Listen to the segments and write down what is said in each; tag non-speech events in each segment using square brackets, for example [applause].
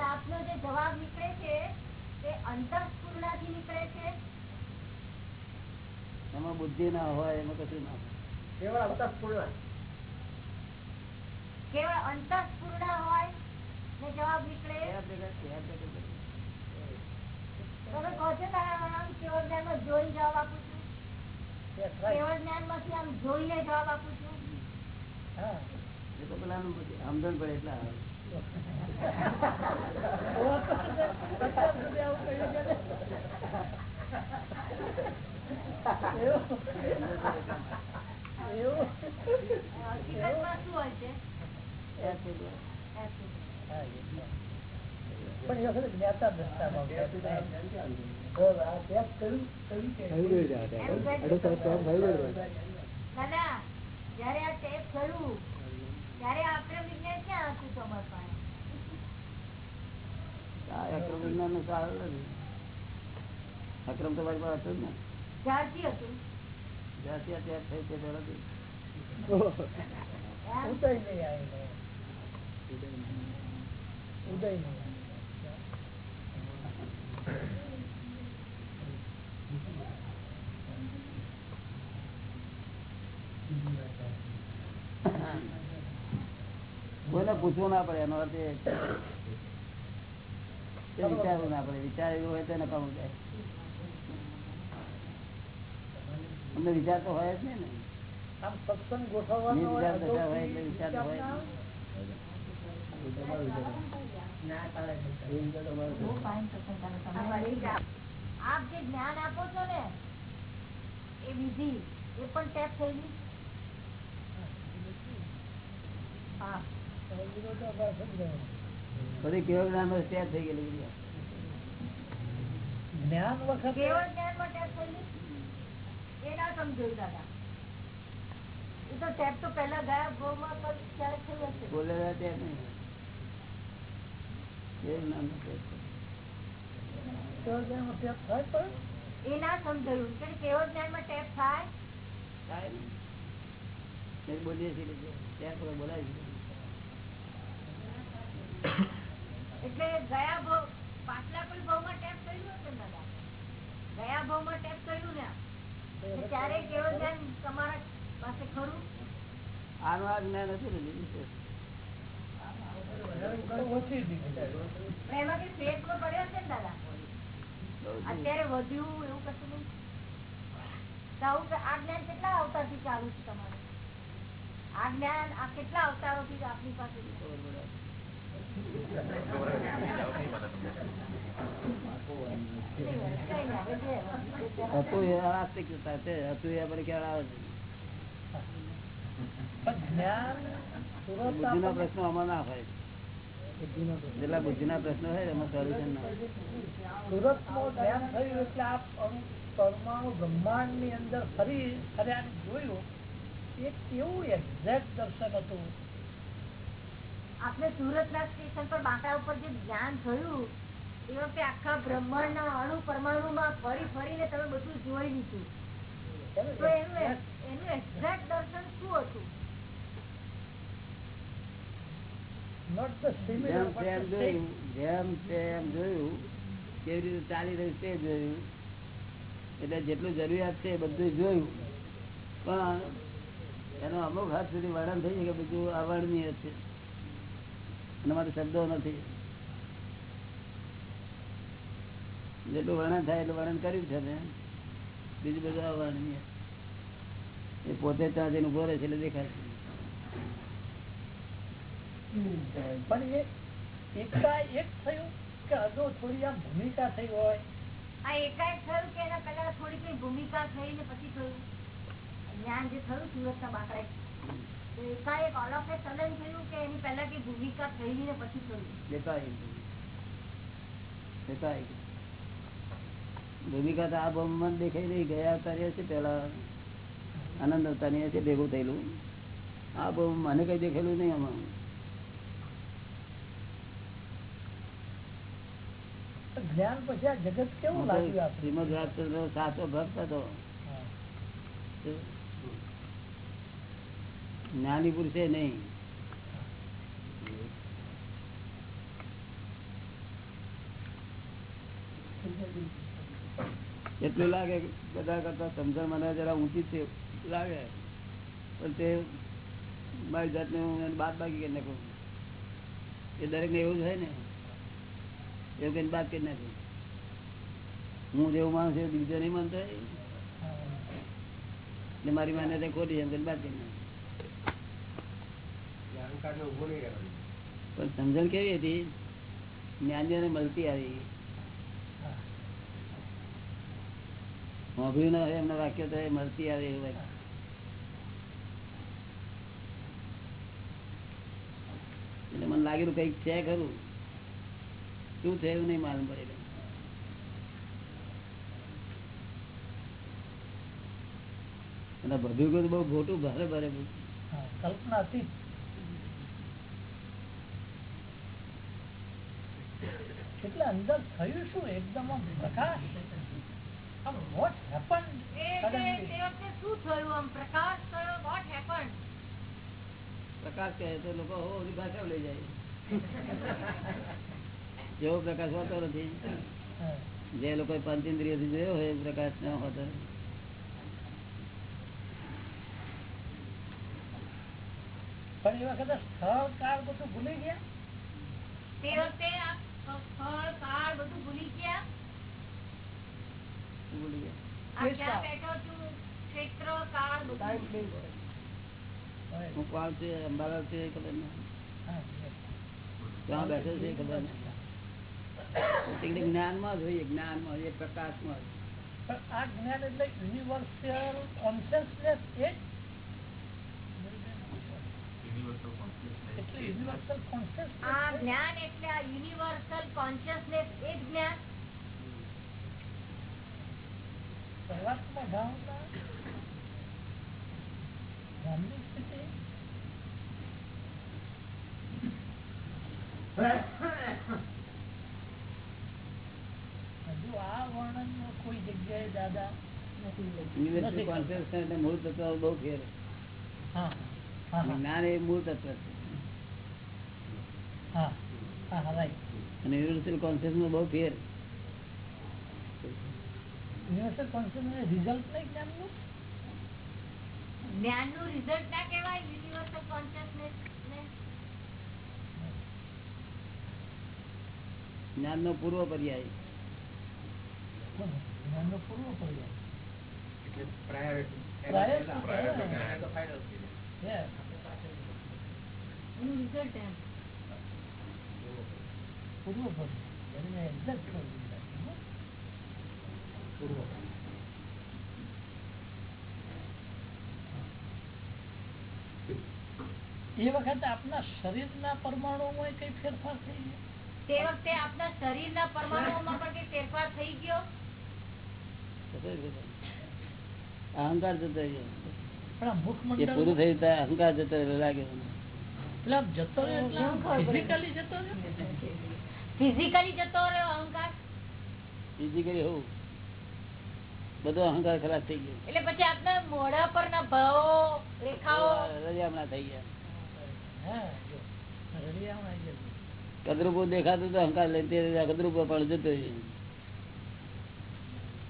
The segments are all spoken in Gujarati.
આપનો જે જવાબ નીકળે છે તે અંતઃસ્ફૂર્ણા નીકળે છે? એમાં બુદ્ધિ ના હોય એમાં કશું ના હોય. કેવળ અંતઃસ્ફૂર્ણા? હોય ને જવાબ નીકળે? તમે કહો છો તારા કેવળ જવાબ આપું છું? સમજણ પડે એટલે આવે. હકીકતમાં એ વખતે જ્ઞાતા દ્રષ્ટા ભાવ જયારે આ ટેપ થયું ત્યારે આપણે વિજ્ઞાન ક્યાં હતું આ અક્રમ વિજ્ઞાનનું સારું નથી અક્રમ તો મારી પાસે હતું ને. જ્યારથી હતું. જ્યાંથી ઉદય નહીં થઈ ઉદય પહેલાથી. કોઈને પૂછવું ના પડે એનો અર્થ એ વિચારવું ના પડે. વિચારેલું હોય તો એને કહું જાય અમને વિચાર તો હોય જ નહીં ને. આમ સત્સંગ ગોઠવવાનો હોય, વિચાર હોય એટલે વિચાર તો હોય આપ જે જ્ઞાન આપો છો ને એ વિધિ એ પણ ટેપ થયેલી હા વિરોધાભાસ જ રહ્યો. બધી કેવળ જ્ઞાન નો સ્ટેપ થઈ ગયેલી બધી. જ્ઞાન વખતે કેવળ જ્ઞાનમાં ટેપ થયેલી એ ના સમજાયું દાદા એ તો ટેપ તો પેલા ગયા ભાવમાં કઈ ક્યારેક થઈ હશે બોલેલા ત્યાં નહીં ગયા ભાવ ભાવમાં ટેપ કર્યું ને દાદા? ગયા ટેપ કર્યું ને? એટલે ત્યારે કેવો જ્ઞાન તમારા પાસે ખરું? આનું આ જ્ઞાન હતું ને બીજું ઓછી દીધી પણ એમાં કઈ ફેર તો પડ્યો હશે ને દાદા બહુ જ. અત્યારે વધ્યું એવું કશું નહીં તો આવું કે આ જ્ઞાન કેટલા અવતારથી ચાલુ છે તમારે આ જ્ઞાન આ કેટલા અવતારોથી આપની પાસે છે? કઈ નહીં, હવે જે હતું એ આસ્તિકતા છે હતું એ આપણે ખ્યાલ આવે છે પણ જ્ઞાન સુરત બુદ્ધિ ના આપણને- પ્રશ્નો આમાં ના હોય જેટલા બુદ્ધિ ના પ્રશ્નો હોય એમાં સોલ્યુશન ના પરમાણુ બ્રહ્માંડની અંદર ફરી ફર્યા જોયું એ કેવું એક્ઝેક્ટ દર્શન હતું? આપણે સુરત ના સ્ટેશન પર બાંકા ઉપર જે ધ્યાન થયું એ વખતે આખા બ્રહ્માંડ ના અણુ પરમાણુ માં ફરી ફરીને તમે બધું જોઈ લીધું. તો એનું એનું એક્ઝેક્ટ દર્શન શું હતું? જેમ જોયું જેમ છે જોયું કેવી રીતે ચાલી રહ્યું તે જોયું. એટલે જેટલું જરૂરિયાત છે બધું જોયું. પણ એનો અમુક હાથ સુધી વર્ણન થઈ કે બધું અવર્ણનીય છે. એના માટે શબ્દો નથી. જેટલું વર્ણન થાય એટલું વર્ણન કર્યું છે ને બીજું બધું અવર્ણનીય. એ પોતે ત્યાં જઈને ઊભો રહે છે એટલે દેખાય છે. પણ એ એકાએક થયું કે હજુ થોડી આમ ભૂમિકા થઈ હોય? આ એકાએક થયું કે એના પહેલા થોડી કઈ ભૂમિકા થઈ ને પછી થયું? જ્ઞાન જે થયું સુરત ના બાકડે થયું કે એની કઈ ભૂમિકા થઈ ને પછી થયું? ભૂમિકા તો આ બહુમન દેખાઈ રહી. ગયા અવતાર્યા છે પેલા આનંદ અવતારી ભેગું થયેલું. આ બહુ મને કઈ દેખેલું નહીં આમાં. જ્ઞાન પછી આ જગત કેવું લાગ્યું શ્રીમદ રાજચંદ્ર સાચો ભક્ત હતો. જ્ઞાની પુરુષે નહીં. એટલું લાગે બધા કરતા સમજણ મને જરા ઊંચી છે લાગે. પણ તે મારી જાતને હું બાદ બાકી કરી નાખું એ દરેક ને એવું હોય ને. એવું કઈ બાદ કરી નાખું હું જેવું માણસ એવું બીજો નહીં માનતો એટલે મારી માન્યતા ખોટી એમ કઈ બાદ કરી નાખું પણ સમજણ કેવી હતી? જ્ઞાનીઓને મળતી આવી. મોભ્યું ના એમના વાક્ય તો એ મળતી આવે એવું વાક્ય. એટલે મને લાગેલું કંઈક છે ખરું. શું છે એવું નહીં માલુમ પડે. અને બધું બધું બહુ ખોટું ભારે ભારે કલ્પના હતી. એટલે અંદર થયું શું? એકદમ પ્રકાશ. આમ શું થયું આમ? પ્રકાશ થયો વોટ હેપન પ્રકાશ કહે તો લોકો ઓલી ભાષા લઈ જાય. [laughs] જેવો પ્રકાશ હોતો નથી. હા. જે લોકો પંચેન્દ્રિયથી જોયો હોય એ પ્રકાશ ન હોતો. પણ એ વખતે સ્થળ કાળ બધું ભૂલી ગયા? તે વખતે આ સ્થળ કાળ બધું ભૂલી ગયા? શું બોલી ગયા? આ ક્યાં બેઠો છું? ક્ષેત્ર કાળ બધું. હવે, હું કોણ છે અંબાલાલ છે એ ખબર નહીં. હા, ક્યાં બેઠો છે એ ખબર નહીં. એટલે જ્ઞાનમાં જ હોય જ્ઞાનમાં હોય, એ પ્રકાશમાં આ જ્ઞાન એટલે યુનિવર્સલ કોન્શિયસનેસ એ યુનિવર્સલ આ કોન્શિયસનેસ જ્ઞાન એટલે આ યુનિવર્સલ કોન્શિયસનેસ એ જ જ્ઞાન. શરૂઆતમાં ભાવના ધ્યાનની સ્થિતિ હજુ આ વર્ણન કોઈ જગ્યાએ દાદા નથી. મૂળ તત્વ બહુ ફેર હા હા હા. જ્ઞાન એ મૂળ તત્વ છે. હા હા હા રાઈટ અને યુનિવર્સલ કોન્શિયસમાં બહુ ફેર યુનિવર્સલ કોન્શિયસનેસ રિઝલ્ટ નહીં જ્ઞાનનું? રિઝલ્ટ ના કહેવાય યુનિવર્સલ પૂર્વ પર્યાય. પૂર્વ પૂર્વ. એ વખતે આપના શરીરના પરમાણુઓમાં કઈ ફેરફાર થઈ ગયો? તે વખતે આપના શરીરના પરમાણુઓમાં પણ કઈ ફેરફાર થઈ ગયો. અહંકાર જતો રહ્યો. પૂરું થયું ત્યાં અહંકાર જતો રહ્યો લાગે ફિઝિકલી હોવું બધો અહંકાર ખરાબ થઈ ગયો. એટલે પછી આપના મોઢા પરના ભાવો રેખાઓ? રજામણા થઈ ગયા. કદરૂપો દેખાતું તો અહંકાર લઈને કદરૂપો પણ જતો રહ્યો.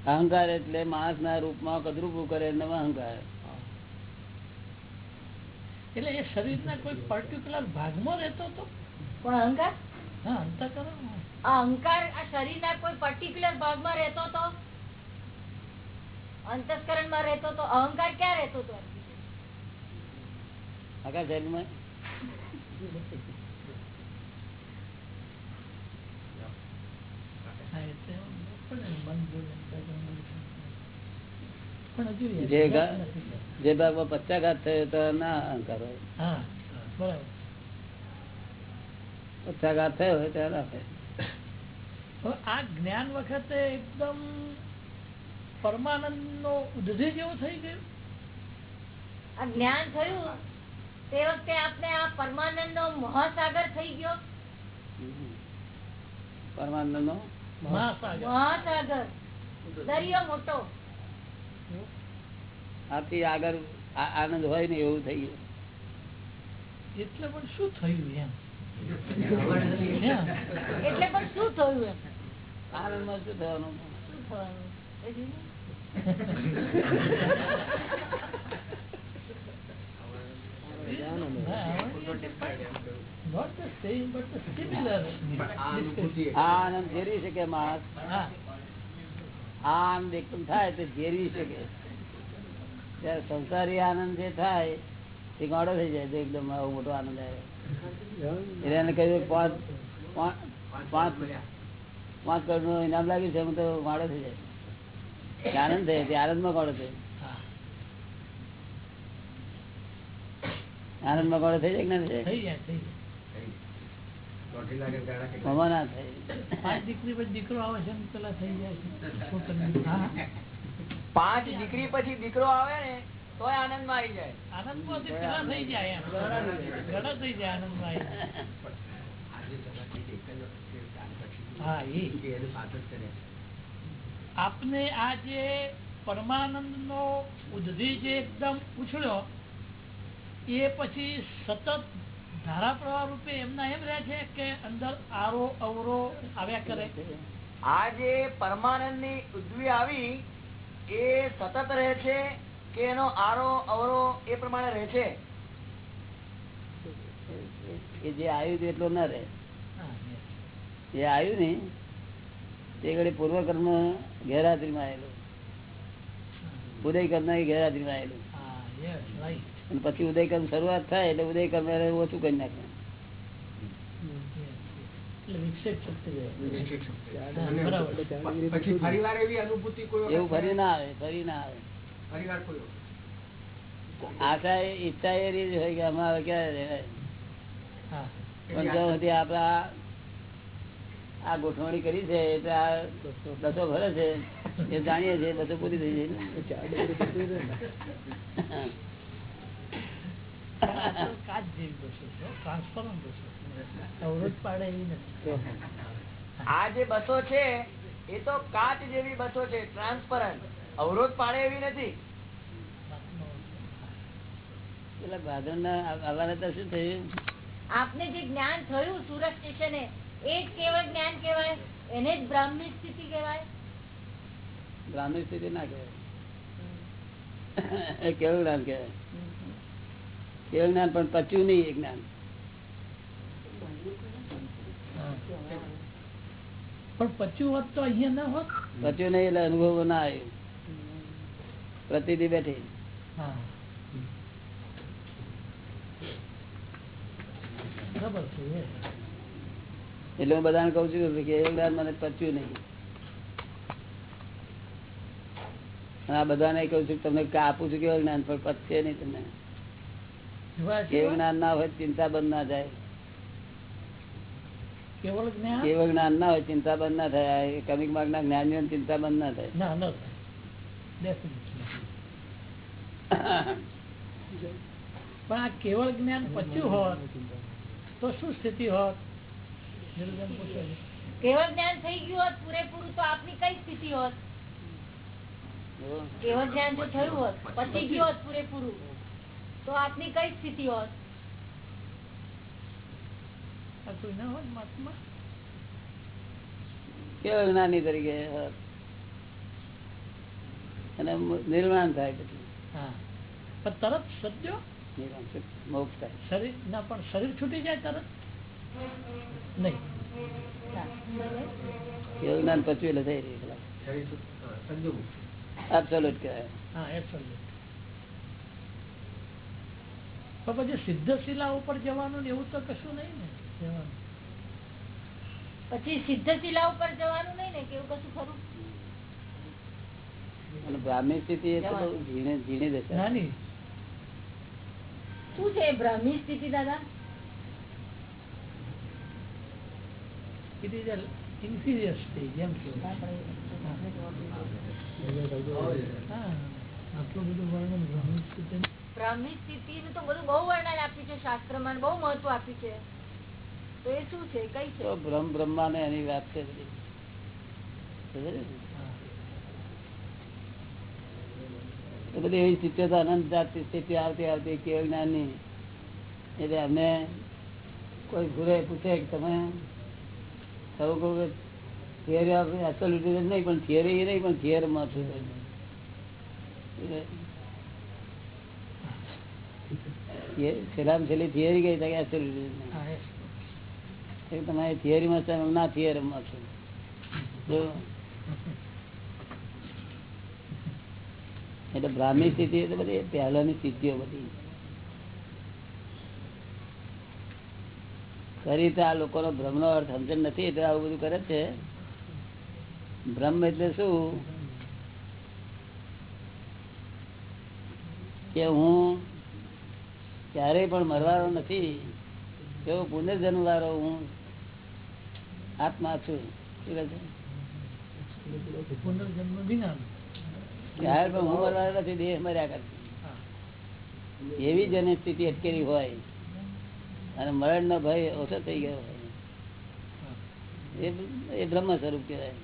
અહંકાર એટલે માણસ ના રૂપમાં કદરૂપું કરે એનો અહંકાર. એટલે એ શરીરના કોઈ પર્ટિક્યુલર ભાગમાં રહેતો હતો પણ અહંકાર? હા અહંકાર આ શરીરના કોઈ પર્ટિક્યુલર ભાગમાં રહેતો તો? અંતસ્કરણમાં રહેતો તો? અહંકાર ક્યાં રહેતો હતો હા એટલે જે ભાગમાં પચાઘાત થયો તો ના અહંકાર હોય. પચાઘાત થયો હોય ત્યારે ના થાય. આ જ્ઞાન વખતે એકદમ પરમાનંદ નો ઉદધિ જેવું થઈ ગયું? આ જ્ઞાન થયું તે વખતે આપણે આ પરમાનંદ નો મહાસાગર થઈ ગયો. પરમાનંદ નો મહાસાગર. મહાસાગર. દરિયો મોટો. આથી આગળ આનંદ હોય ને એવું થઈ ગયું એટલે પણ શું થયું એમ? એટલે પણ શું થયું એમ? આનંદમાં શું થવાનું? શું થવાનું [laughs] એ જોયું? Not the same, but the similar. આનંદ ફેરવી શકે માણસ આનંદ એકદમ થાય તો ઝેરવી શકે ત્યારે સંસારી આનંદ જે થાય તે ગાડો થઈ જાય તો એકદમ આવો મોટો આનંદ આવે. એને કહ્યું પાંચ પાંચ પાંચ કરોડનું ઇનામ લાગ્યું છે હું તો ગાડો થઈ જાય. આનંદ થાય તે આનંદમાં ગાડો થાય. આનંદમાં ગોળો થઈ જાય કે ના થઈ જાય જાય થઈ જાય આમાં ના થાય પાંચ દીકરી પછી દીકરો આવે ને પેલા થઈ જાય છે. છોકરી હા. પાંચ દીકરી પછી દીકરો આવે ને તોય આનંદમાં આવી જાય. આનંદ થઈ જાય થઈ જાય આનંદમાં હા એ. આપને આ જે પરમાનંદ નો ઉદ્ધિ જે એકદમ ઉછળ્યો એ પછી સતત ધારા પ્રવાહ રૂપે એમના એમ રહે છે કે અંદર આરો અવરો આવ્યા કરે. આ જે પરમાનંદની ઉજવી આવી એ સતત રહે છે કે એનો આરો અવરો એ પ્રમાણે રહે છે? એ જે આવ્યું એટલો ના રહે. જે આવ્યું ને તે ઘડી પૂર્વકર્મ ગેરહાજરીમાં આવેલું. ઉદય કર્મ એ ગેરહાજરીમાં આવેલું. અને પછી ઉદય શરૂઆત થાય એટલે ઉદય કર્મ ઓછું કરી નાખે એવી અનુભૂતિ કોઈ વખત એવું ફરી ના આવે ફરી ના આવે. આશા ઈચ્છા એ રીત હોય કે અમારે ક્યારે રહેવાય? હા, પણ જો સુધી આપડા આ ગોઠવણી કરી છે એટલે આ દસો ભરે છે એ જાણીએ છીએ બસો પૂરી થઈ જાય. આ જે બસો છે એ તો કાચ જેવી બસો છે ટ્રાન્સપરન્ટ અવરોધ પાડે એવી નથી. પેલા ભાદર ના શું થયું? આપને જે જ્ઞાન થયું સુરત સ્ટેશને એ જ કેવળ જ્ઞાન કહેવાય એને જ બ્રાહ્મણી સ્થિતિ કહેવાય. બ્રાહ્મણ સ્થિતિ ના કહેવાય. એ કેવું જ્ઞાન કહેવાય? કેવું જ્ઞાન? પણ પચ્યું નહીં એ જ્ઞાન. પણ પચ્યું હોત તો અહીંયા ના હોત? પચ્યું નહીં એટલે અનુભવ ના આવ્યું. પ્રતિદિ બેઠી. હા. બરાબર છે એ. એટલે હું બધાને કઉ છું કે એવું મને પચ્યું નહીં. આ બધાને કહું છું તમને આપું છું કેવું જ્ઞાન પણ પચશે નહીં તમને. કેવું જ્ઞાન ના હોય ચિંતા બંધ ના થાય. કેવળ જ્ઞાન? જ્ઞાન ના હોય ચિંતા બંધ ના થાય. કમિક માર્ગ ના જ્ઞાનની ચિંતા બંધ ના થાય. [laughs] પણ આ કેવળ જ્ઞાન પચ્યું હોત તો શું સ્થિતિ હોત. કેવળ જ્ઞાન થઈ ગયું હોત પૂરેપૂરું તો આપની કઈ સ્થિતિ હોત? કેવળ જ્ઞાન જો થયું હોત પતી ગયું હોત પૂરેપૂરું તો આપની કઈ સ્થિતિ હોત? કેવું જ્ઞાની તરીકે અને નિર્માણ થાય પછી. હા. પણ તરત સજ્જો. મોક્ષ થાય. શરીર ના પણ શરીર છૂટી જાય તરત? નહીં. જ્ઞાન પચવું એટલે થઈ રહ્યું. એબ્સોલ્યુટ કહેવાય. પછી સિદ્ધ શિલા ઉપર જવાનું એવું તો કશું નહીં ને પછી સિદ્ધ શિલા ઉપર જવાનું નહીં ને કેવું કશું ખરું? અને બ્રાહ્મણી સ્થિતિ એ તો ઝીણી ઝીણી દશા. નાની. શું છે બ્રાહ્મી સ્થિતિ દાદા? ઇટ ઇઝ ઇન્ફિરિયર સ્ટેજ એમ કે. આટલું બધું વર્ણન બ્રહ્મ સ્થિતિ બ્રાહ્મી સ્થિતિ તો બધું બહુ વર્ણન આપ્યું છે શાસ્ત્રમાં બહુ મહત્વ આપ્યું છે. તો એ શું છે કઈ છે? બ્રહ્મ બ્રહ્મા ને એની વાત છે બધી. એવી સ્થિતિઓ અનંત જાતની સ્થિતિ આવતી આવતી કેવી જ્ઞાનની એટલે અમે કોઈ ભૂલે પૂછે કે તમે સૌ કહું કે થિયરી આપણે એબ્સોલ્યુટિઝમ નહીં પણ થિયરી નહીં પણ થિયરમાં છું. છેલ્લામાં છેલ્લી થિયરી કઈ થાય એબ્સોલ્યુટિઝમ નહીં. હા, yes. એ તમારી થિયરીમાં છે ના થિયરીમાં છું. જો. એટલે બ્રાહ્મી સ્થિતિ એટલે બધી પહેલાની સ્થિતિઓ બધી. ખરી તો આ લોકોનો ભ્રમનો અર્થ સમજણ નથી એટલે આવું બધું કરે છે. ભ્રમ એટલે શું? કે હું ક્યારેય પણ મરવાનો નથી એવો પુનર્જન્મ વાળો હું આત્મા છું. ત્યારે પણ હું મરવાનો નથી દેહ મર્યા કરતી એવી જેની સ્થિતિ અટકેલી હોય. અને મરણ નો ભય ઓછો થઈ ગયો. એ બ્રહ્મ સ્વરૂપ કહેવાય.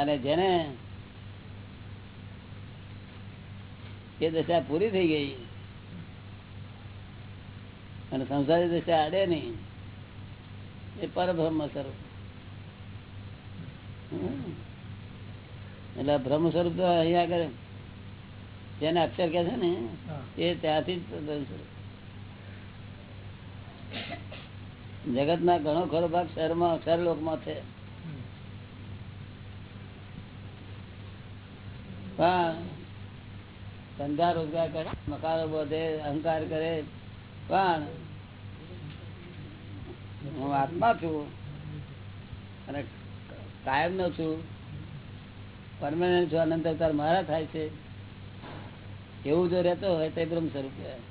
અને જેને એ દશા પૂરી થઈ ગઈ અને સંસારી દશા આડે નહીં, એ પરબ્રહ્મ સ્વરૂપ. એટલે બ્રહ્મ સ્વરૂપ તો અહીંયા આગળ જેને અક્ષર કે છે ને એ ત્યાંથી જ જગત ના ઘણો ખરો ભાગ શહેરમાં માં છે. ધંધા રોજગાર કરે મકાનો બધે અહંકાર કરે. પણ હું આત્મા છું અને કાયમ નો છું. પરમાનન્ટ છું અનંત અવતાર મારા થાય છે. એવું જો રહેતો હોય તો એ બ્રહ્મ સ્વરૂપ કહેવાય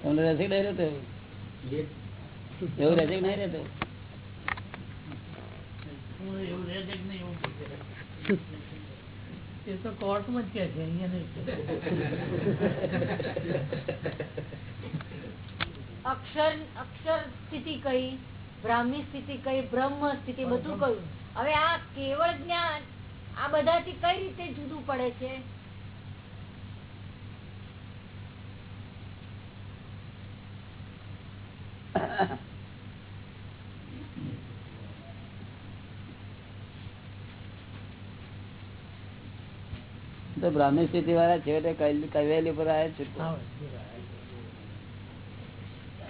તમને રહેશે કે નહીં રહેતો એવું? એવું રહેશે કે નહીં રહેતો એવું રહે છે કે નહીં એવું પૂછે. એ તો કોર્ટમાં જ કે છે અહીંયા નહીં અક્ષર અક્ષર સ્થિતિ કઈ બ્રાહ્મી સ્થિતિ કઈ બ્રહ્મ સ્થિતિ બધું કયું? હવે આ કેવળ જ્ઞાન આ બધાથી કઈ રીતે જુદું પડે છે? તો બ્રાહ્મી સ્થિતિ વાળા છેવટે કવેલી પર આવે છે.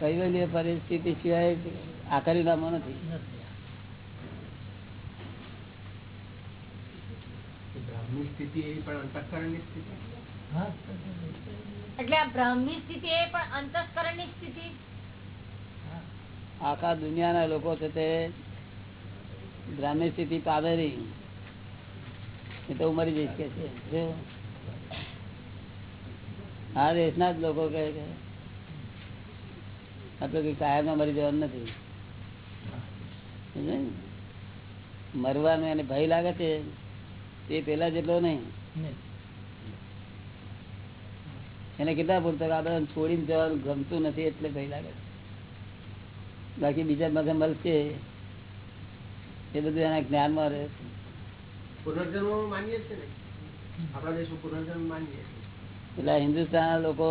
આવે. કવેલી પરિસ્થિતિ સિવાય આકારી નામો નથી નથી. સ્થિતિ એવી પણ અંતઃકરણની સ્થિતિ એટલે આ બ્રાહ્મી સ્થિતિ એ પણ અંતસ્કરણ સ્થિતિ આખા દુનિયાના લોકો છે તે બ્રાહ્મી સ્થિતિ પામે નહીં એ તો મરી જઈશ કે છે જો. આ દેશના જ લોકો કહે કે આપણે કઈ કાયમ મરી જવાનું નથી. મરવાનો એને ભય લાગે છે એ પેલા જેટલો નહીં. એને કેટલા પૂરતો આપણે છોડીને જવાનું ગમતું નથી એટલે ભય લાગે છે. બાકી બીજા બધા મળશે એ બધું એના જ્ઞાનમાં રહે છે. પુનર્જન્મ માનીએ છીએ ને? આપણા દેશમાં પુનર્જન્મ માનીએ એટલે હિન્દુસ્તાન લોકો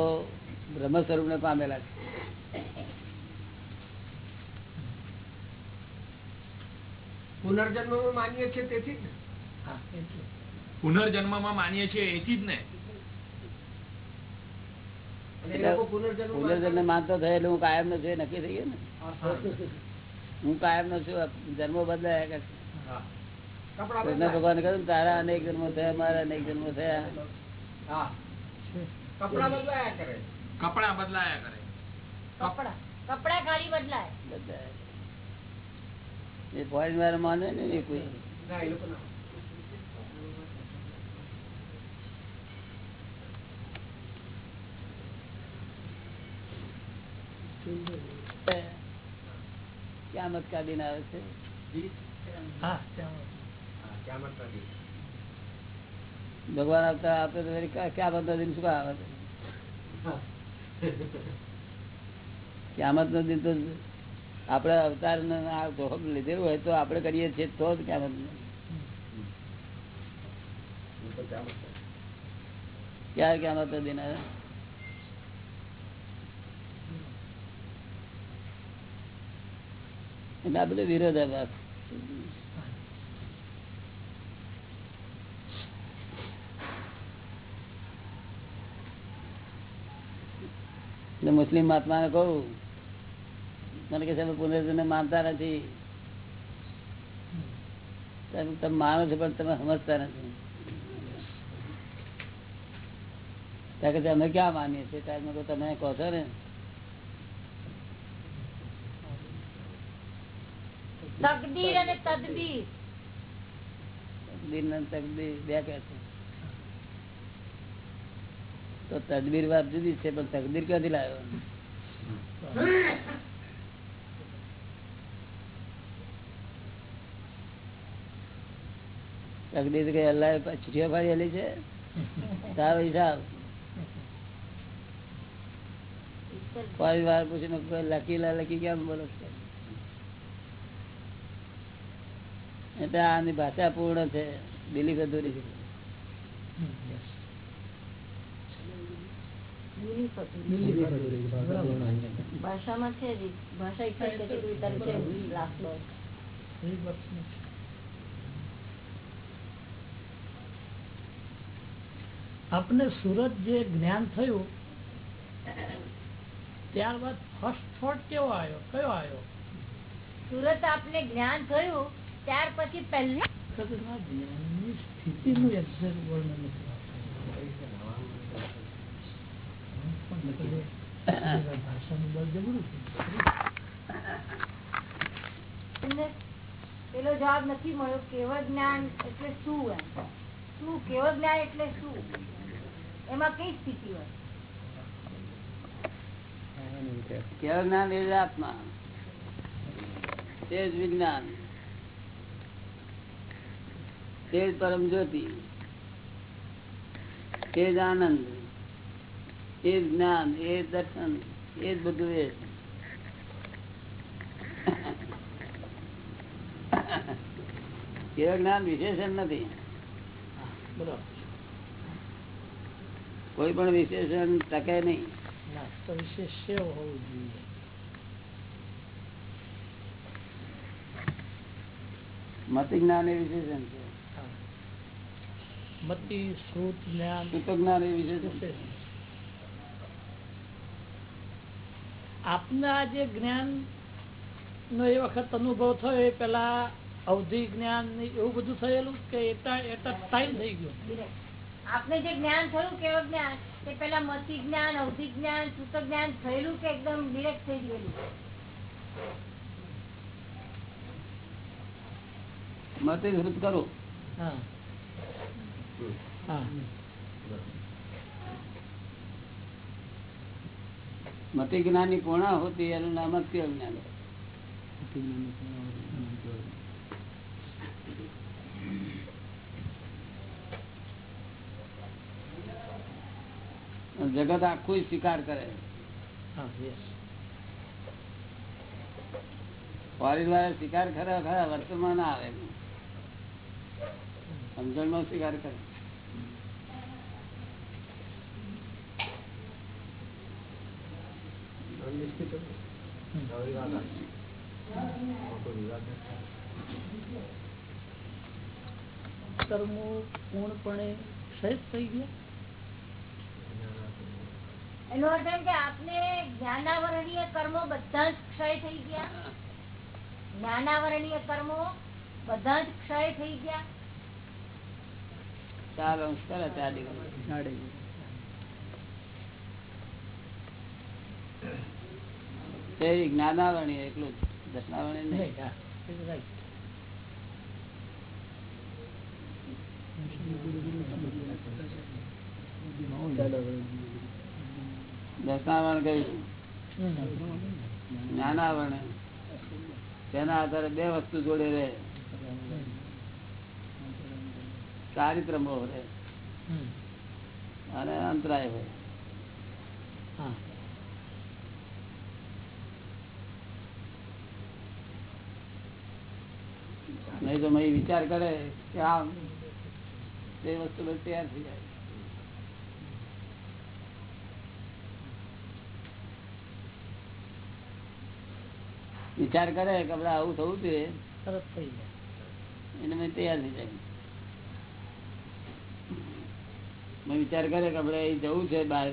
બ્રહ્મ સ્વરૂપને પામેલા છે. પુનર્જન્મ માનીએ છીએ તેથી જ ને? હા, એટલે. માનીએ છીએ એથી જ ને? પુનર્જન્મ પુનર્જન્મ માનતો થયો એટલે હું કાયમ નો છું નક્કી થઈ ગયું ને? હું કાયમ નો છું જન્મ બદલાયા કૃષ્ણ ભગવાન કહ્યું તારા અનેક જન્મો થયા મારા અનેક જન્મો થયા. કપડા બદલાયા કરે. કપડા બદલાયા કરે. કપડા. કપડા ખાલી બદલાય. બદલાયા. એ ફોરેન વાળા માને ને એ કોઈ ક્યામત એ લોકો ના આવે છે. ભગવાન આવતા આપે તો ક્યાં બધા દિન શું આવે છે? હા. ક્યામત નો દિન તો આપણે અવતાર લીધેલું હોય તો આપણે કરીએ છીએ તો જ ક્યાં ક્યારે ક્યાં હતો દિના એટલે આ બધું વિરોધાભાસ. મુસ્લિમ મહાત્માને કહું મને કે તમે પુનર્જન્મ માનતા નથી. તમે માનો છો પણ તમે સમજતા નથી. ત્યાં કે અમે ક્યાં માનીએ છીએ? ત્યાં તમે કહો છો ને. તકદીર અને તદબીર. તકદીર ને તકદીર બે કે છે. તો તદબીર વાત જુદી છે પણ તકદીર ક્યાંથી લાવ્યો? તકદીર કઈ અલ્લાહ છૂટીઓ ફાડી આલી છે? તારો હિસાબ કોઈ વાર પૂછીને લકીલા લકી કેમ બોલો એટલે આની ભાષા પૂર્ણ છે દિલીપ અધૂરી છે. ભાષામાં છે ઈચ્છા જ કહેતી હતી, તારે છે last word. આપને સુરત જે જ્ઞાન થયું ત્યારબાદ ફર્સ્ટ થોટ કેવો આવ્યો? કયો આવ્યો? સુરત આપને જ્ઞાન થયું ત્યાર પછી પહેલી? જ્ઞાનની સ્થિતિનું એક્ઝેક્ટ વર્ણન નથી ભાષાનું બળ જબરું છે પેલો જવાબ નથી મળ્યો કેવળ જ્ઞાન એટલે શું શું? કેવળ જ્ઞાન એટલે શું? એમાં કઈ સ્થિતિ હોય? કેવળ જ્ઞાન એ આત્મા. તે જ વિજ્ઞાન. તે જ પરમ જ્યોતિ. તે જ આનંદ. એ જ જ્ઞાન એ જ દર્શન એ જ બધું એ જ્ઞાન વિશેષણ નથી. બરાબર. કોઈ પણ વિશેષણ ટકે નહીં. મતિ જ્ઞાન એ વિશેષણ છે. મતિ શ્રુત જ્ઞાન જ્ઞાન એ વિશેષણ વિશેષ. આપના જે જ્ઞાન નો એ વખત અનુભવ થયો એ પેલા અવધિ જ્ઞાન એવું બધું થયેલું કે એટા એટા ટાઈમ થઈ ગયો? આપને જે જ્ઞાન થયું કેવું જ્ઞાન તે પેલા મતિ જ્ઞાન અવધિ જ્ઞાન સૂતક જ્ઞાન થયેલું કે એકદમ ડિરેક્ટ થઈ ગયેલું? મતિ વિરુદ્ધ કરો. હા. હા. મતિ જ્ઞાનની પૂર્ણા હોતી એનું નામ જ જ્ઞાન? જગત આખું સ્વીકાર કરે. ફોરેન વાળા સ્વીકાર ખરા ખરા વર્તમાન ના આવે. સમજણ નો સ્વીકાર કરે. કર્મો પૂર્ણપણે સહેજ થઈ ગયા? એનો અર્થ એમ કે આપને જ્ઞાનાવરણીય કર્મો બધા જ ક્ષય થઈ ગયા. જ્ઞાનાવરણીય કર્મો બધા જ ક્ષય થઈ ગયા. ચાર અંશ કરે ચાર ડિગ્રી સાડે તે જ્ઞાનાવરણી એટલું જ. દર્શનાવરણી નહીં. નહીં દશાવરણ કહીશું જ્ઞાનાવરણ તેના આધારે બે વસ્તુ જોડે રે ચારિત્ર મોહ રહે. અને અંતરાય હોય. નહીં તો વિચાર કરે કે આ તે વસ્તુ તૈયાર થઈ જાય. વિચાર કરે કે આપડે આવું થવું જોઈએ તરત થઈ જાય. એને મેં તૈયાર થઈ જાય. મેં વિચાર કરે કે આપડે જવું છે બહાર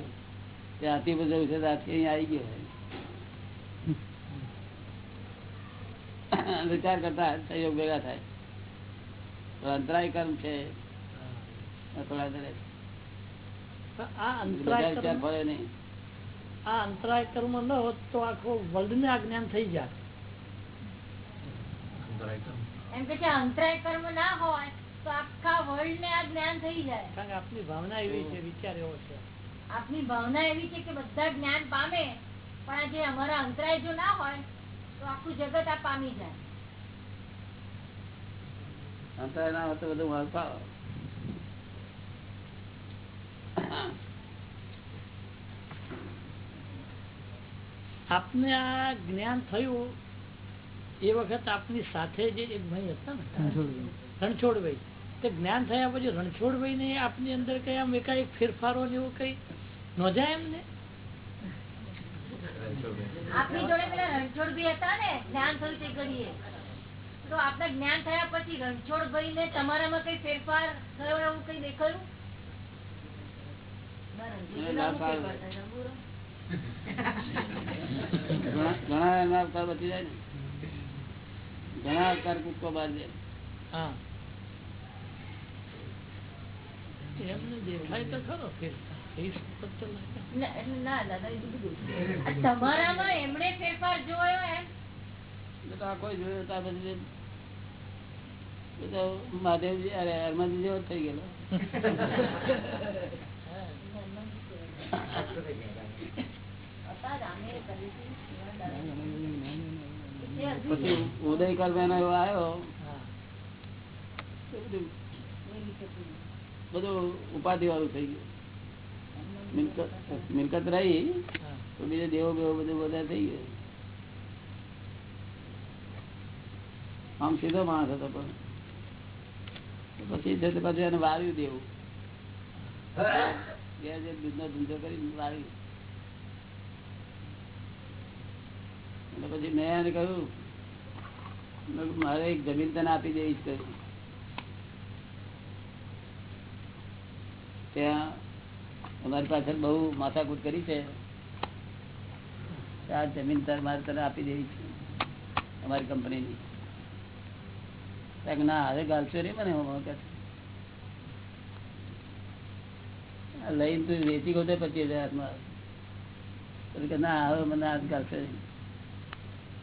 હાથી પર જવું છે હાથી અહીં આવી ગયો વિચાર કરતા સહયોગ ભેગા થાય. અંતરાય કર્મ છે. થોડા દરે. આ અંતરાય કર્મ ન હોત તો આખો વર્લ્ડ ને આ જ્ઞાન થઈ જાય એમ કે છે અંતરાય કર્મ ના હોય તો આખા વર્લ્ડ ને આ જ્ઞાન થઈ જાય. કારણ કે આપની ભાવના એવી છે વિચાર એવો છે. આપની ભાવના એવી છે કે બધા જ્ઞાન પામે પણ આ જે અમારા અંતરાય જો ના હોય તો આખું જગત આ પામી જાય. અંતરાય ના હોય તો બધું માલ પાવ આપને આ જ્ઞાન થયું એ વખત આપની સાથે જે એક ભાઈ હતા ને રણછોડભાઈ તે જ્ઞાન થયા પછી રણછોડભાઈ ને આપની અંદર કઈ આમ એકાએક ફેરફારો ને એવું કઈ નોંધાય એમને આપની જોડે પેલા રણછોડભાઈ હતા ને જ્ઞાન થયું તે ઘડીએ તો આપના જ્ઞાન થયા પછી રણછોડભાઈ ને તમારામાં કઈ ફેરફાર થયો એવું કઈ દેખાયું ઘણા એના બચી જાય ને ઘણા અવતાર કૂદકો બાર જાય દેખાય તો ખરો તમારામાં એમણે ફેરફાર જોયો એમ? એટલે કોઈ જોયું તો તો મહાદેવજી અરે હનુમાનજી જેવો થઈ ગયેલો હતા જ આમે કરી હતી. પછી ઉદય કર્મ એવો આવ્યો. બધું. ઉપાધિ વાળું થઈ ગયું. મિલકત રહી તો બીજા દેવો બેવો બધું બધા થઈ ગયું. આમ સીધો માણસ હતો પણ. પછી છે પાછું એને વાર્યું દેવું. બે હજાર દૂધનો ધંધો કરી વાળ્યું પછી મેં એને કહ્યું મારે એક જમીન તને આપી દેવી જ કહ્યું ત્યાં અમારી પાછળ બહુ માથાકૂટ કરી છે આ જમીન તાર, મારે તને આપી દેવી છે, અમારી કંપનીની. ના હવે ગાલશો નહીં મને લઈને તું વેચી ગયો પચીસ હજાર હાથમાં. પછી કે ના, હવે મને આજ ગાલશો નહીં.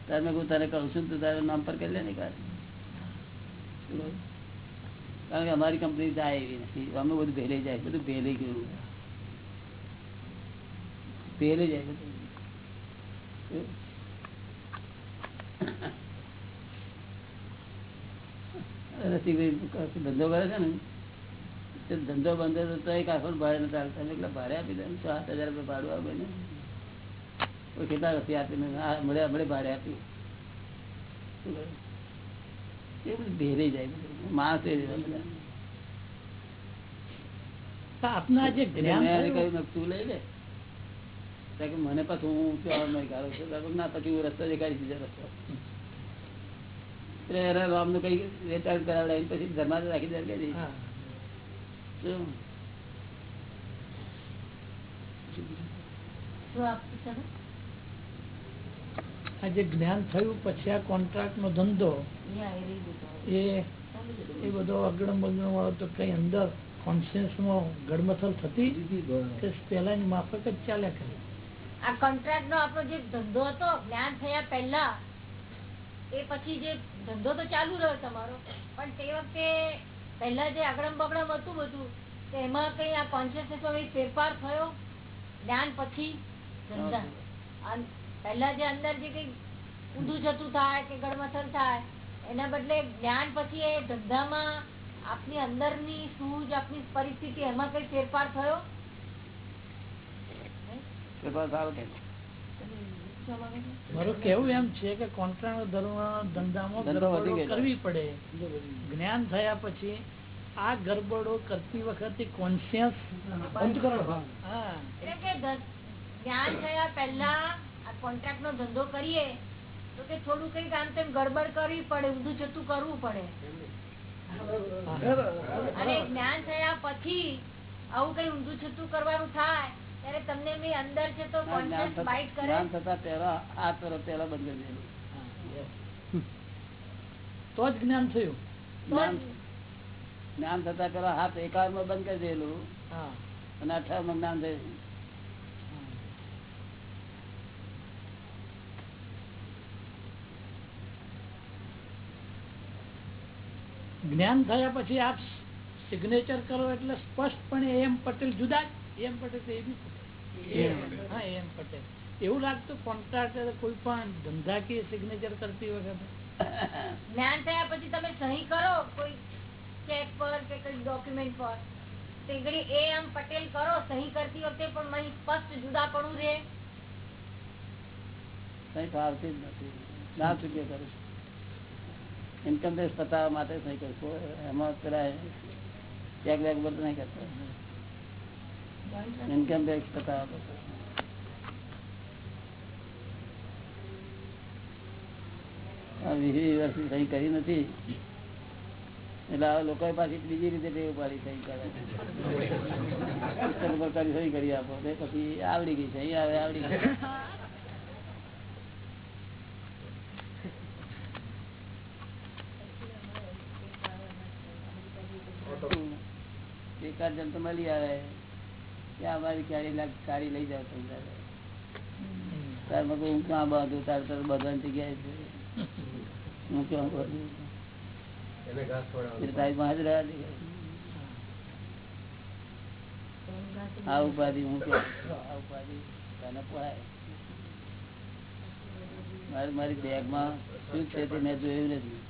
તારે કહું તારે કહું છું તું તારા નામ પર કરી લે ને. કારણ કે અમારી કંપની જાય એવી નથી. અમે બધું ભેલે જાય, બધું ભેલે ગયું ભેલે જાય ધંધો કરે છે ને? ધંધો બંધ તો એક આખો ભાડે ચાલતા. આવતા ભાડે આપી દે સાત હજાર રૂપિયા ભાડું આવે ને. કેટલા રસી આપીને મળ્યા મળે ભાડે આપી એ બધું ભેરે જાય માણસ એ રીતે બધા. તો આપના જે એટલે જ્ઞાન મેં એને થયું કહ્યું મેં તું લઈ લે. કે મને પાછું હું ત્યાં નહીં ગાળો છું? ના પછી હું રસ્તો દેખાડી દીધો રસ્તો. એટલે રામનું કઈ વેચાણ કરાવડાવીને પછી ધર્માદ રાખી દે કે હા. શું? આ જે જ્ઞાન થયું પછી આ કોન્ટ્રાક્ટ નો ધંધો. એ એ બધો અગડમ બગડમ વાળો તો કઈ અંદર કોન્શિયસમાં ગડમથલ થતી કે પેલા ની માફક જ ચાલ્યા કરે. આ કોન્ટ્રાક્ટ નો આપણો જે ધંધો હતો જ્ઞાન થયા પહેલા એ પછી જે ધંધો તો ચાલુ રહ્યો તમારો પણ તે વખતે પહેલા જે આગળમ બગડમ હતું બધું એમાં કઈ આ કોન્શિયસનેસ ફેરફાર થયો? જ્ઞાન પછી ધંધા. અન- પહેલા જે અંદર જે કઈ ઊંધું જતું થાય કે ગડમથલ થાય એના બદલે જ્ઞાન પછી એ ધંધામાં આપની અંદરની સૂઝ આપની પરિસ્થિતિ એમાં કઈ ફેરફાર થયો? સારો મારું કેવું એમ છે કે ધંધામાં. કરવી પડે. જ્ઞાન થયા પછી આ ગરબડો કરતી વખતે કોન્શિયસ હા. એટલે કે જ્ઞાન થયા પહેલા કોન્ટ્રાક્ટ નો ધંધો કરીએ તો કે થોડું કઈ આમ તેમ ગડબડ કરવી પડે ઊંધું જતું કરવું પડે. અને જ્ઞાન થયા પછી આવું કઈ ઊંધું છતું કરવાનું થાય ત્યારે તમને બી અંદર છે તો જ્ઞાન કોન્શિયસ થતા- બાઇટ કરે. જ્ઞાન થતા પહેલા આ તરફ પહેલા બંધ કરી દેલું તો જ જ્ઞાન થયું. જ્ઞાન જ્ઞાન થતા પેલા હાથ એકાવનમાં બંધ કરી દેલું. હા. અને અઠાવનમાં જ્ઞાન થયું. જ્ઞાન થયા પછી આપ સિગ્નેચર કરો એટલે સ્પષ્ટપણે એમ પટેલ જુદા જ. એમ પટેલ તો એ બી પટેલ. હા એમ પટેલ. એવું લાગતું કોન્ટ્રાક્ટર કોઈ પણ ધંધાકીય સિગ્નેચર કરતી વખતે. જ્ઞાન થયા પછી તમે સહી કરો કોઈ ચેક પર કે કોઈ ડોક્યુમેન્ટ પર. તો એ ઘડી એ એમ પટેલ કરો સહી કરતી વખતે પણ મને સ્પષ્ટ જુદાપણું રહે. કઈ ફાવતી જ નથી. ના ચૂક્યો કરું ઇન્કમ ટેક્સ પતાવવા માટે નહીં કરશો એમાં પેલા ચેક બેક બધું નહીં કરતો. ઇન્કમ ટેક્સ પતાવવા પડશે વીસ સહી કરી નથી. એટલે આ લોકો પાછી બીજી રીતે ટેવ પાડી સહી કરે સહી કરી આપો. તે પછી આવડી ગઈ છે. આવે, આવડી ગઈ એકાદ જણ તો મળી આવે કે અમારી ક્યારે લાગ કાઢી લઈ જાવ તમે તારે તાર મગર હું ક્યાં બાંધું તારે તારે બધવાની જગ્યાએ છે હું ક્યાં બાંધું એને ઘાસ ખવડાવવાનું. એટલે તારી પાસે જ રહ્યા દે. આ ઉપાધિ હું ક્યાં આ ઉપાધિ તને પડાય મારી મારી બેગમાં શું છે તે મેં જોયું નથી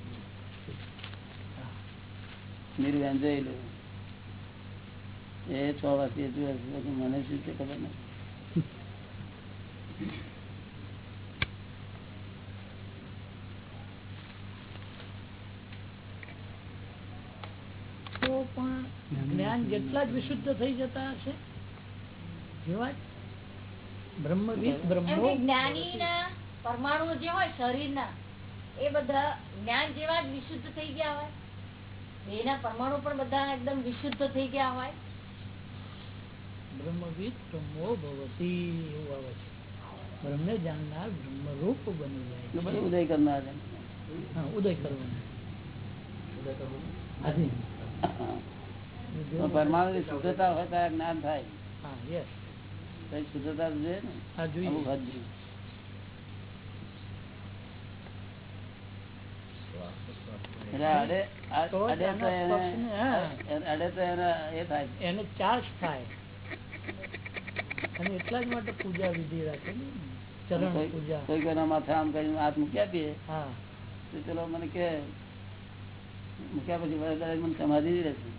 નિર્વ્યાન જોયેલું એ છ વાસી હજુ છે મને શું છે ખબર પણ જ્ઞાન જેટલા જ વિશુદ્ધ થઈ જતા હશે? જેવા જ્ઞાનીના પરમાણુ જે હોય શરીરના એ બધા જ્ઞાન જેવા જ વિશુદ્ધ થઈ ગયા હોય. બેના પરમાણુ પણ બધા એકદમ વિશુદ્ધ થઈ ગયા હોય. બ્રહ્મવિદ બ્રહ્મો ભવતી એવું આવે છે. બ્રહ્મને જાણનાર બ્રહ્મરૂપ બની જાય ઉદય કરનાર હા ઉદય કરવાનો. ઉદય કરવાનું. હાજી. શુદ્ધતા હોય ત્યારે જ્ઞાન હા યસ. શુદ્ધતા જોઈએ ને. હા જોઈએ. થાય. એને ચાર્જ થાય. અને એટલા જ માટે પૂજા વિધિ રાખે ને. ચરણ પૂજા. કોઈ કોઈના માથે આમ કરીને હાથ મૂકી આપીએ હા. તો ચલો મને કે મૂક્યા પછી વડે મને સમાધિ રહેશે.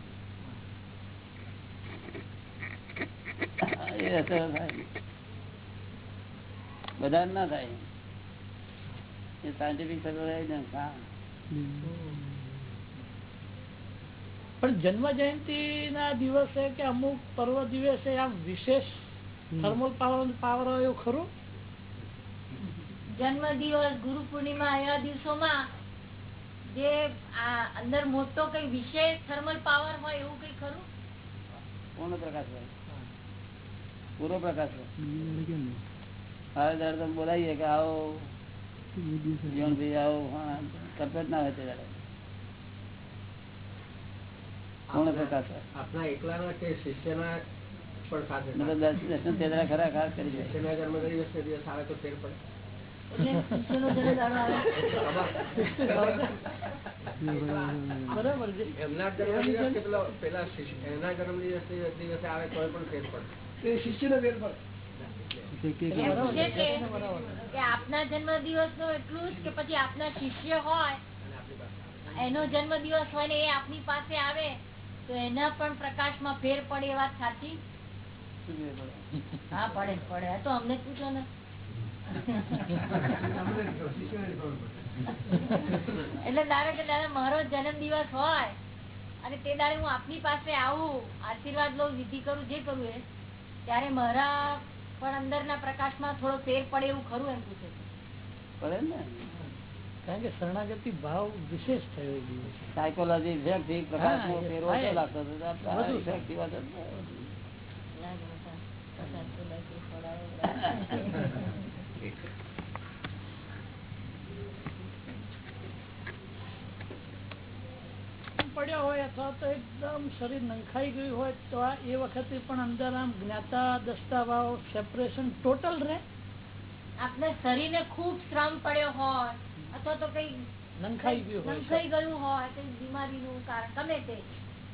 એ અસર થાય. બધા ના થાય. એ સાયન્ટિફિક સર્વે ને હા. પણ જન્મ જયંતિ ના દિવસે કે અમુક પર્વ દિવસે આમ વિશેષ થર્મલ પાવર પાવર આવ્યો ખરો? જન્મ દિવસ ગુરુ પૂર્ણિમા એવા દિવસોમાં જે અંદર મોટો કઈ વિશેષ થર્મલ પાવર હોય એવું કઈ ખરું? પૂર્ણ પ્રકાશ હોય પૂરો પ્રકાશ હોય હવે તમે બોલાવીએ કે આવો. જીવનભાઈ આવો. હા, કરપેટ ના હોય ત્યારે. પૂર્ણ પ્રકાશ હોય આપના એકલાના કે શિષ્યના આપના જન્મ દિવસ નો એટલું જ કે પછી આપના શિષ્ય હોય એનો જન્મ દિવસ હોય ને એ આપની પાસે આવે તો એના પણ પ્રકાશમાં ફેર પડે એ વાત સાચી? હા પડે પડે. તો અમને પૂછો ને એટલે ધારો કે દાદા મારો જન્મ દિવસ હોય અને તે દાડે હું આપની પાસે આવું આશીર્વાદ લઉં વિધિ કરું જે કરું એ ત્યારે મારા પણ અંદરના પ્રકાશમાં થોડો ફેર પડે એવું ખરું એમ પૂછે પડે ને? કારણ કે શરણાગતિ ભાવ વિશેષ થયો સાયકોલોજી ઇફેક્ટથી પ્રકાશ નો ફેરવો લાગતો હતો. બધું થી વાત જ ના. ના, ના, પ્રકાશ તો લાગે, પડાવે. પડ્યો હોય અથવા તો એકદમ શરીર નંખાઈ ગયું હોય તો આ એ વખતે પણ અંદર આમ જ્ઞાતા દસતા સેપરેશન ટોટલ રહે. આપને શરીરને ખૂબ શ્રમ પડ્યો હોય અથવા તો કઈ નંખાઈ ગયું નંખાઈ ગયું હોય કઈ બીમારીનું કારણ ગમે તે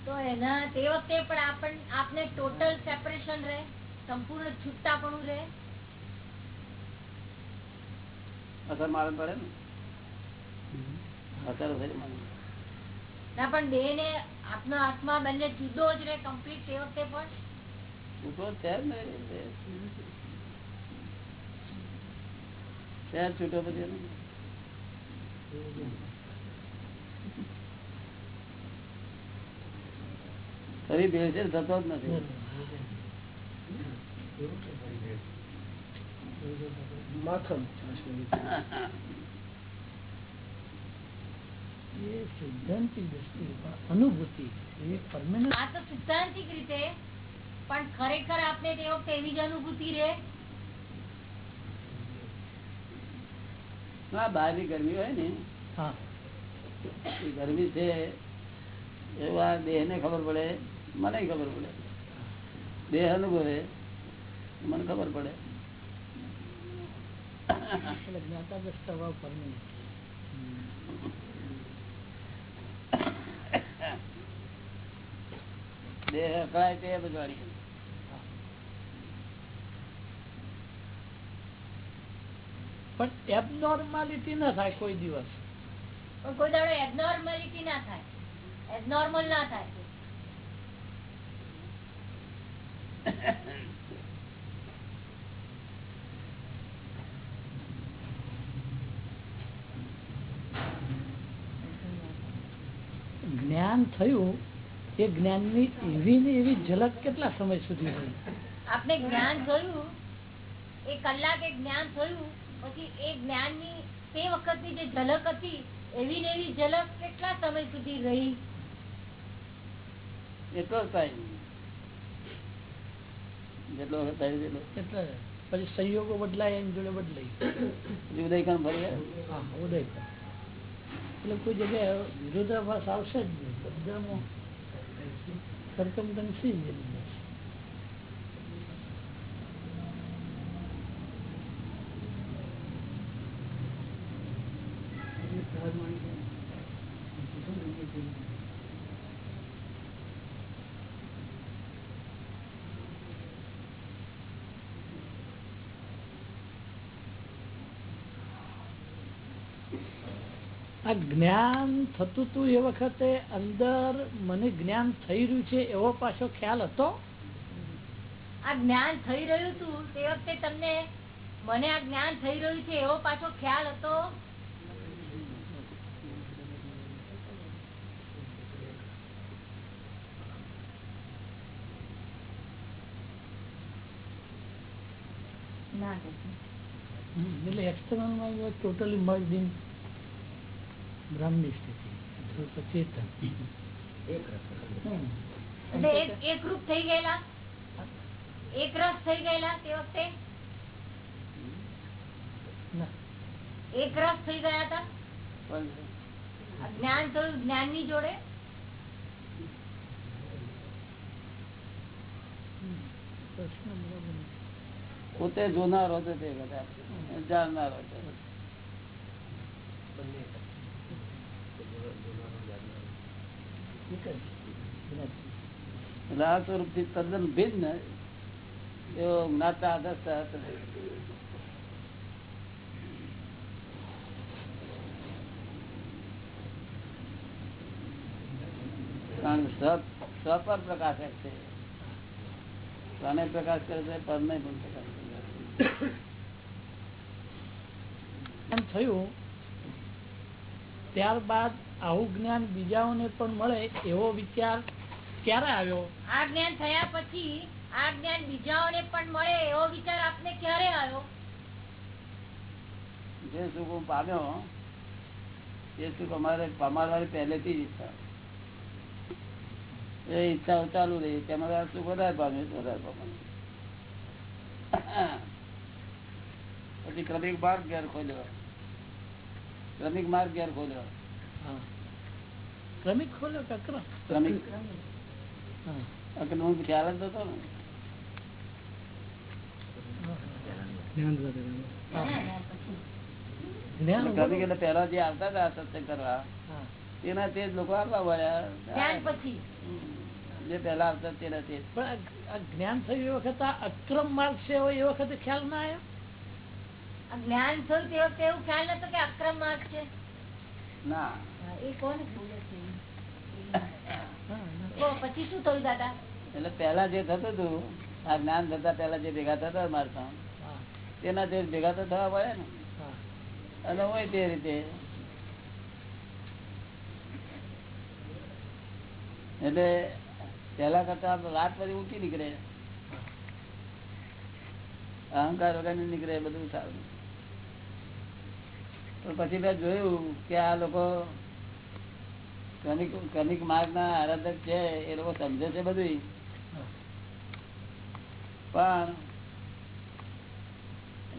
તો એના તે વખતે પણ આપણ આપને ટોટલ સેપરેશન રહે સંપૂર્ણ છૂટાપણું રહે. અસર મારે પડે ને? અસર થઈ મને ના પણ દેહ ને આપનો આત્મા બંને જુદો જ રે કમ્પ્લીટ તે વખતે પણ? છૂટો છે ને. છે છૂટો પછી. ફરી ભેળસેળ થતો જ નથી. માખણ. એ સિદ્ધાંતિક દ્રષ્ટિ અનુભૂતિ એ પરમેનન્ટ આ તો સિદ્ધાંતિક રીતે પણ ખરેખર આપને તે વખતે એવી જ અનુભૂતિ રહે ના બહારની ગરમી હોય ને હા. ગરમી છે એવું આ દેહ ને ખબર પડે મને ખબર પડે. દેહ અનુભવે મને ખબર પડે. એટલે જ્ઞાતા દસતા ભાવ દેહ અકળાય તે બજવાડી પણ એબનોર્માલિટી ના થાય કોઈ દિવસ. પણ કોઈ દાડો એબનોર્માલિટી ના થાય. એબનોર્મલ ના થાય. જ્ઞાન થયું એ જ્ઞાનની એવી ને એવી ઝલક કેટલા સમય સુધી રહી? આપણે જ્ઞાન થયું એ કલાકે જ્ઞાન થયું પછી એ જ્ઞાનની તે વખતની જે ઝલક હતી એવી ને એવી ઝલક કેટલા સમય સુધી રહી? એટલો ટાઈમ જેટલો થાય તેટલો. પછી સંયોગો બદલાય એની જોડે બદલાય. પછી ઉદયકણ ફરી આવે. હા ઉદય પર. એટલે કોઈ જગ્યાએ વિરોધાભાસ આવશે જ નહીં. બધામાં સરકમટન્સી જ એની બસ. આ જ્ઞાન થતું હતું એ વખતે અંદર મને જ્ઞાન થઈ રહ્યું છે એવો પાછો ખ્યાલ હતો? આ જ્ઞાન થઈ રહ્યું હતું તે વખતે તમને મને આ જ્ઞાન થઈ રહ્યું છે એવો પાછો ખ્યાલ હતો? ના એટલે એક્સટર્નલમાં ટોટલી મર્જ ઇન બ્રહ્મની સ્થિતિ અથવા તો ચેતન હમ. એટલે એક એક રૂપ થઈ ગયેલા એક રસ થઈ ગયેલા તે વખતે ના. એક રસ થઈ ગયા હતા પણ આ જ્ઞાન થયું જ્ઞાનની જોડે પ્રશ્ન બરાબર નથી. પોતે જોનારો હતો તે બધા જાણનારો હતો એક જ. બરાબર. સ્વરૂપથી તદ્દન ભિન્ન એવો જ્ઞાતા દસતા કારણ સ્વ પર પ્રકાશક છે સ્વને પ્રકાશ કરે છે પર પણ પ્રકાશ કરે છે થયું, ત્યારબાદ આવું જ્ઞાન બીજાઓને પણ મળે એવો વિચાર ક્યારે આવ્યો? આ જ્ઞાન થયા પછી આ જ્ઞાન બીજાઓને પણ મળે એવો વિચાર આપને ક્યારે આવ્યો? જે સુખ હું પામ્યો એ સુખ અમારે પમાડવાની પહેલેથી જ ઈચ્છા. એ ઈચ્છાઓ ચાલુ રહી તેમાં આ સુખ વધારે પામ્યું વધારે પામ્યું. પછી ક્રમિક માર્ગ ઘેર ખોલ્યો? ક્રમિક માર્ગ ઘેર ખોલ્યો. ક્રમિક ખોલ્યો ક્રમિક. અક્રમ ખ્યાલ જ નતો ને. જ્ઞાન ક્રમિક એટલે પહેલા જે આવતા હતા સત્સંગ કરવા તેના તે જ લોકો આવવા વળ્યા. જે પેલા આવતા તેના તે પણ જ્ઞાન થયું એ વખત અક્રમ માર્ગ છે એ વખતે ખ્યાલ ના આવ્યો? જ્ઞાન થયું તે વખતે એવું ખ્યાલ નતો કે અક્રમ માર્ગ છે. ના. એ કોણ બોલે છે? પછી શું થયું દાદા? એટલે પેલા જે થતું હતું આ જ્ઞાન થતા પેલા જે ભેગા થતા મારતા હા, તેના તે ભેગા તો થવા પડે ને. અને હોય તે રીતે. એટલે પેલા કરતા રાત પછી ઊંચી નીકળે. અહંકાર વગર નીકળે બધું સારું. પછી મેં જોયું કે આ લોકો કનિક કનિક માર્ગ ના આરાધક છે એ લોકો સમજે છે બધું પણ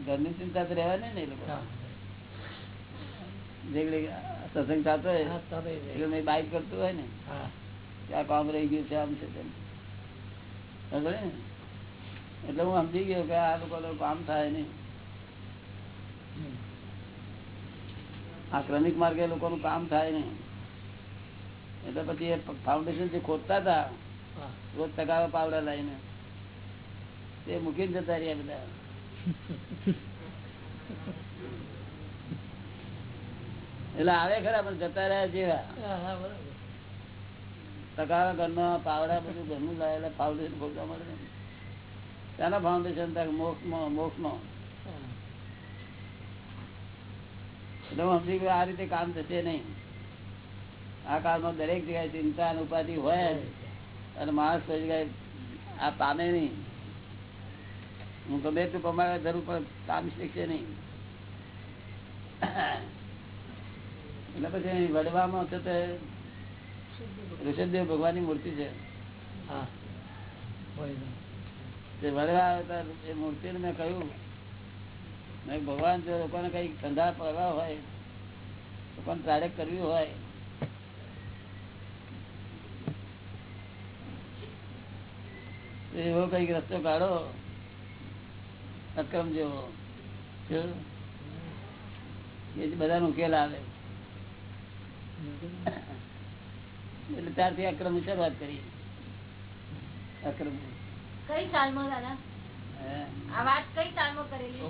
ઘરની ચિંતા તો રહેવા નહીં ને એ લોકો સત્સંગ થતો હોય એટલે બાઈક કરતું હોય ને હા. આ કામ રહી ગયું છે આમ છે? એટલે હું સમજી ગયો કે આ લોકો કામ થાય નહીં. આ ક્રમિક માર્ગે લોકોનું કામ થાય ને એટલે પછી એ ફાઉન્ડેશન જે ખોદતા હતા રોજ ટકાવે પાવડા લઈને. તે મૂકીને જતા રહ્યા બધા. એટલે આવે ખરા પણ જતા રહ્યા જેવા. ટકાવા ઘરનો પાવડા બધું ઘરનું લાયેલા ફાઉન્ડેશન ખોલતા મળે. ત્યાંના ફાઉન્ડેશન મોક્ષ મોક્ષ. એટલે હું સમજી ગયો આ રીતે કામ થશે નહીં આ કાળમાં દરેક જગ્યાએ ચિંતા અને ઉપાધિ હોય. અને માણસ કોઈ જગ્યાએ આ પામે નહીં હું ગમે તું કમાવે જરૂર પણ કામ શીખશે નહીં એટલે પછી વડવામાં છે તે ઋષભદેવ ભગવાનની મૂર્તિ છે હા. તે વડવા એ મૂર્તિને મેં કહ્યું મેં ભગવાન જો લોકોને કઈ ધંધા પડવા હોય લોકોને પ્રાડક્ટ કરવી હોય. એવો કંઈક રસ્તો કાઢો, અક્રમ જેવો? એ બધાનો ઉકેલ આવે. એટલે ત્યારથી અક્રમની શરૂઆત કરી અક્રમ. કઈ સાલમાં દાદા? આ વાત કઈ સાલમાં કરેલી?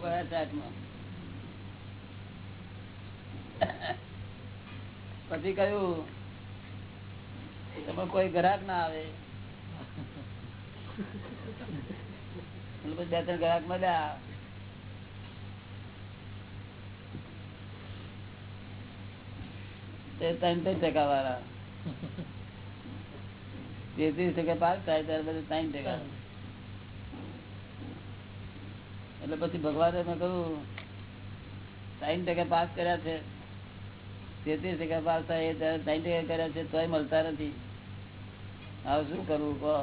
પછી કહ્યું તમે કોઈ ગ્રાહક ના આવે. બે ત્રણ ગ્રાહક મળ્યા. તે ત્રણ ત્રણ ટકા વાળા. તેત્રીસ ટકા પાસ થાય ત્યારે બધું ત્રણ ટકા. એટલે પછી ભગવાને મેં કહ્યું સાઈન ટકા પાસ કર્યા છે. તેત્રીસ ટકા પાસ થાય સાઈન ટકા કર્યા છે તોય મળતા નથી. હવે શું કરવું કહો.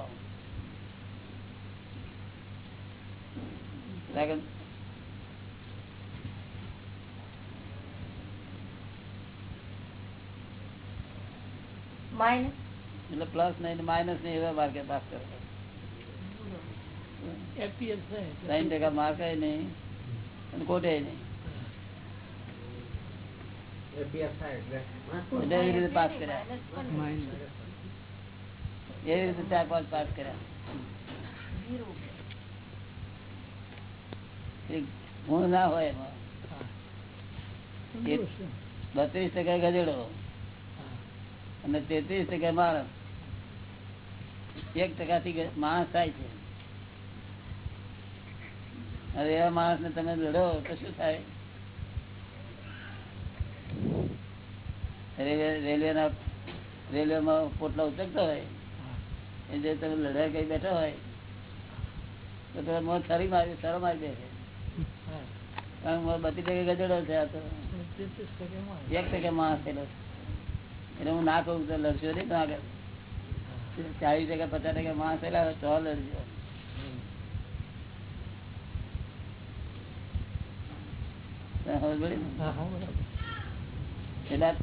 એટલે પ્લસ નહીં માઇનસ નહીં એવા માર્કે પાસ કરે. સાઈન ટકા માર્ક નહીં અને કોટે નહીં APS થાય એટલે એટલે એવી રીતે પાસ કર્યા એવી રીતે ચાર પાંચ પાસ કર્યા એ ગુણ ના હોય એમાં બત્રીસ ટકા ગજેડો અને તેત્રીસ ટકા માણસ એક ટકા થી માણસ થાય છે હવે એવા માણસ ને તમે લડો તો શું થાય? રેલવે ના રેલવે માં પોટલા ઉતરતા હોય. એ જે તમે લડાઈ કઈ બેઠા હોય તો તમે મોત સારી મારી સારો મારી દે. કારણ કે બધી ટકે ગધેડો છે આ તો. ટકે. એક ટકે માણસ થયેલો એટલે હું ના કહું તો લડશો નહીં આગળ. ચાલીસ ટકા પચાસ ટકા માણસ થયેલા તો લડજો સમજ પડી ને? હા, હા, બરાબર. એટલે